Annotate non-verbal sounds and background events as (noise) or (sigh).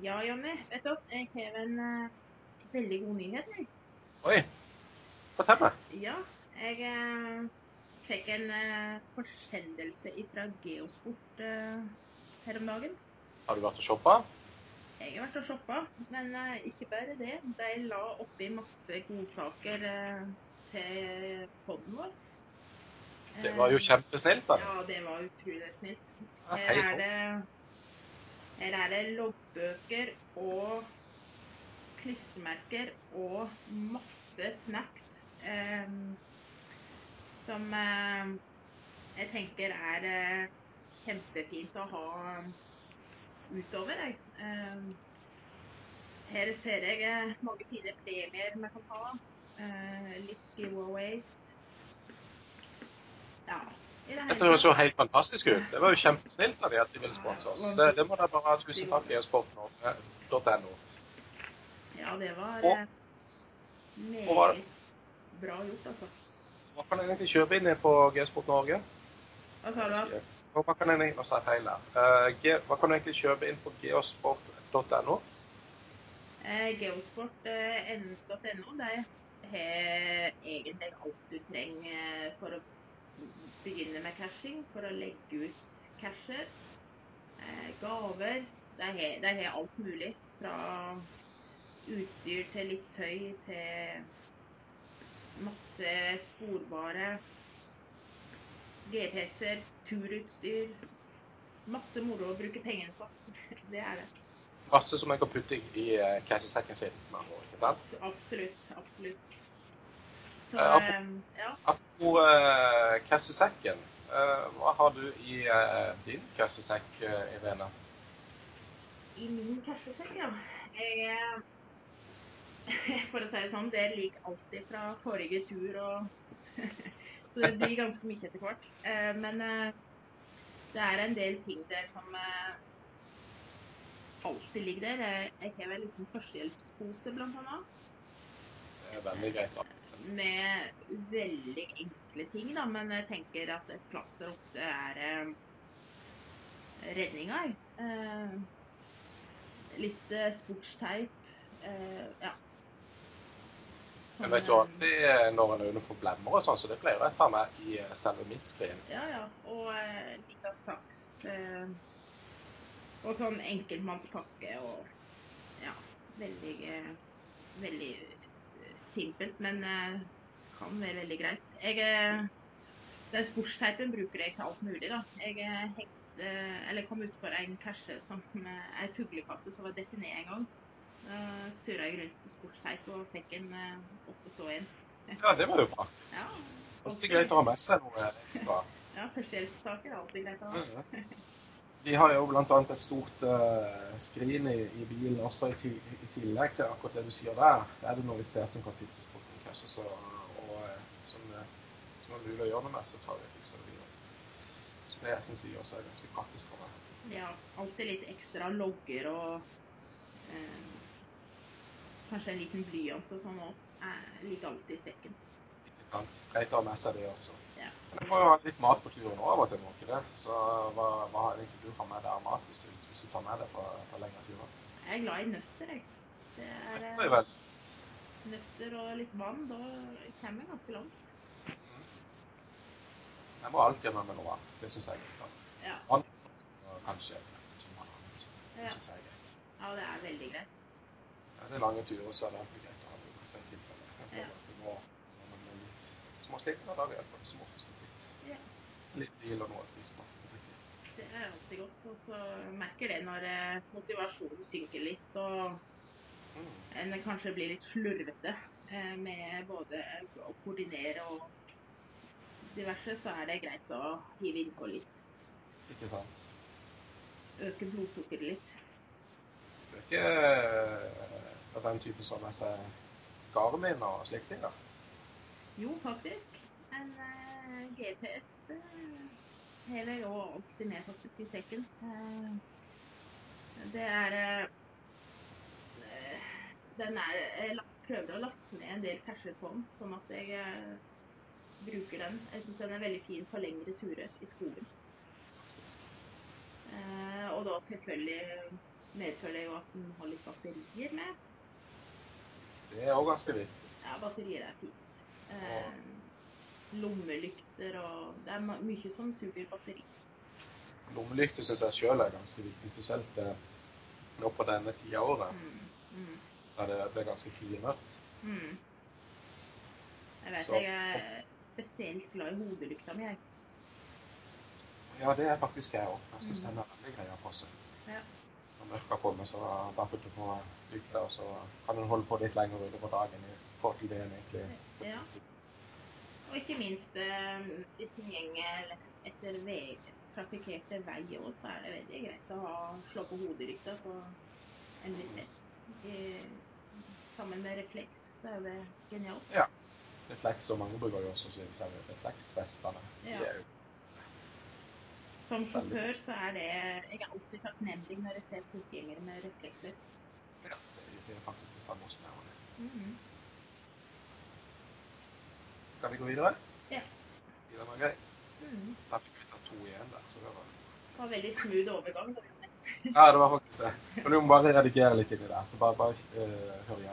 Ja, Jonny. Vet du hva? Jeg har en uh, veldig god nyhet. Jeg. Oi. Fortell meg. Ja, jeg uh, fikk en uh, forsendelse fra Geosport her om dagen. Har du vært og shoppa? Jeg har vært og shoppa, men ikke bare det. De la oppi masse godsaker til poden vår. Det var jo kjempesnilt da. Ja, det var utrolig snilt. Ja, Her er det Her er det loggbøker og klistremerker og masse snacks eh, som eh, jeg tenker er eh, kjempefint å ha utover. Jeg. Eh, her ser jeg eh, mange fine premier vi kan ha. Eh, litt giveaways. Ja, Dette hele høres jo helt fantastisk ut. Det var jo kjempesnilt av de at de ville sponse oss. Det, det må dere bare ha tusen takk i e-sport.no. Ja, det var Og- meget og var- meget bra gjort, altså. Hva kan en egentlig kjøpe inn på G-sport Norge? Hva sa du Hva kan en egentlig, feil der. Uh, G, hva kan du egentlig kjøpe inn på geosport.no? Uh, geosport.no de har egentlig alt du trenger for å begynne med cashing, for å legge ut casher, eh, gaver. De har, de har alt mulig. Fra utstyr til litt tøy til masse sporbare GPS-er, turutstyr. Masse moro å bruke pengene på. (laughs) Det er det. Masse som en kan putte i, casher-sekken cashesekken sin. Absolutt. Absolutt. Så Eh, ap- eh, ja. Apropos uh, cashesekken. eh, hva har du i eh, din kassesekk, Irene? I min kassesekk, ja. Jeg eh, (laughs) For å si det sånn, det ligger alltid fra forrige tur og (laughs) Så det blir ganske mye etter hvert. Eh, Men eh, det er en del ting der som eh, alltid ligger der. Jeg har en liten førstehjelpspose, blant annet. Er veldig greit. Altså. med veldig enkle ting, da, men jeg tenker at et plaster ofte er eh, redninga. Eh, litt eh, sportsteip. Eh, ja. Sånn, Jeg vet jo alltid når en for blemmer og sånn, så det pleier jeg å ta med i eh, selve mitt skrin. Ja, ja. Og eh, litt av saks. Eh, og sånn enkeltmannspakke og ja. Veldig, eh, veldig simpelt, men eh, kan være veldig greit. Jeg, eh, den sportsteipen bruker jeg til alt mulig, da. Jeg eh, hengte, eller kom utfor en cashe som ei fuglekasse som var dette ned en gang. Da surra jeg rundt med sportsteip og fikk en opp og stå igjen. Ja, det var jo praktisk. Ja, Alltid greit å ha med seg noe ekstra. ja førstehjelpssaker er alltid greit å ha. Vi har jo annet et stort uh, skrin i, i bilen også i, i tillegg til akkurat det du sier der. Det er det noe vi ser som kan fikses på en og, og eh, som, eh, som er mulig å gjøre noe med, så tar vi og fikser det videre. Så det syns vi også er ganske praktisk for meg. Ja, alltid litt ekstra logger og eh, kanskje en liten blyant og sånn òg. liker alltid i sekken. Ikke sant? Greit å ha med seg det også. Ja. Du må jo ha litt mat på turen òg av og til, må ikke det? Så hva, hva har egentlig du har med deg av mat hvis du, hvis du tar med deg på, på lengre turer? Jeg er glad i nøtter, jeg. Det er Det eh, er nøtter og litt vann. Da kommer jeg ganske langt. Jeg må alltid ha med meg noe vann. Det syns jeg er greit. Ja, Vann og kanskje. Det Ja. synes jeg er greit. ja det er veldig greit. Er det lange turer, så er det alltid greit å ha noe seg i tilfelle. Jeg føler Ja. at det må, når man blir småsliten, da er det iallfall som oftest litt, litt hvil og noe å spise på. Det er alltid godt. Og så merker det når eh, motivasjonen synker litt, og Mm. en kanskje blir litt slurvete eh, med både å koordinere og diverse, så er det greit å hive innpå litt. Ikke sant? Øke blodsukkeret litt. Det er ikke eh, den typen som jeg ser seg Garmin og slike ting, da? Jo, faktisk. En uh, GPS uh, har jeg òg alltid med faktisk i sekken. Uh, det er eh, eh, Den er Jeg prøver å laste ned en del casher på den, sånn at jeg eh, bruker den. Jeg syns den er veldig fin på lengre turer i skogen. Eh, og da selvfølgelig medfører det jo at den har litt batterier med. Det er òg ganske viktig. Ja, batterier er fint. Eh, lommelykter og Det er mye som suger batteri. Lommelykter syns jeg sjøl er ganske viktig, spesielt eh, nå på denne tida av året, Mm, mm, der det blir ganske tidlig mørkt. mm. Jeg vet Så- jeg er spesielt glad i hodelykta mi, jeg. Ja, det er faktisk jeg òg. Jeg syns den er veldig grei å få seg. Ja. Når mørket kommer, så bare putter på lykta, og så kan den holde på litt lenger utover dagen i til det en egentlig Ja. Og ikke minst eh, hvis en gjenger etter vei, trafikkerte veier òg, så er det veldig greit å ha, slå på hodelykta så en blir sett. I, sammen med refleks så er det genialt. Ja. refleks, og mange bruker jo også disse refleksvestene. Ja. jo Som sjåfør så er det Jeg er alltid takknemlig når jeg ser fotgjengere med refleksvest. ja, det- det er faktisk det samme hos meg. Mm Mhm. Skal vi gå videre? Ja. Det var gøy. Mm. Da fikk vi ta to igjen der, så det var Det var veldig smooth overgang. Ja, det var faktisk det. Men du må bare redigere litt inni der, så bare, bare uh, hør igjennom.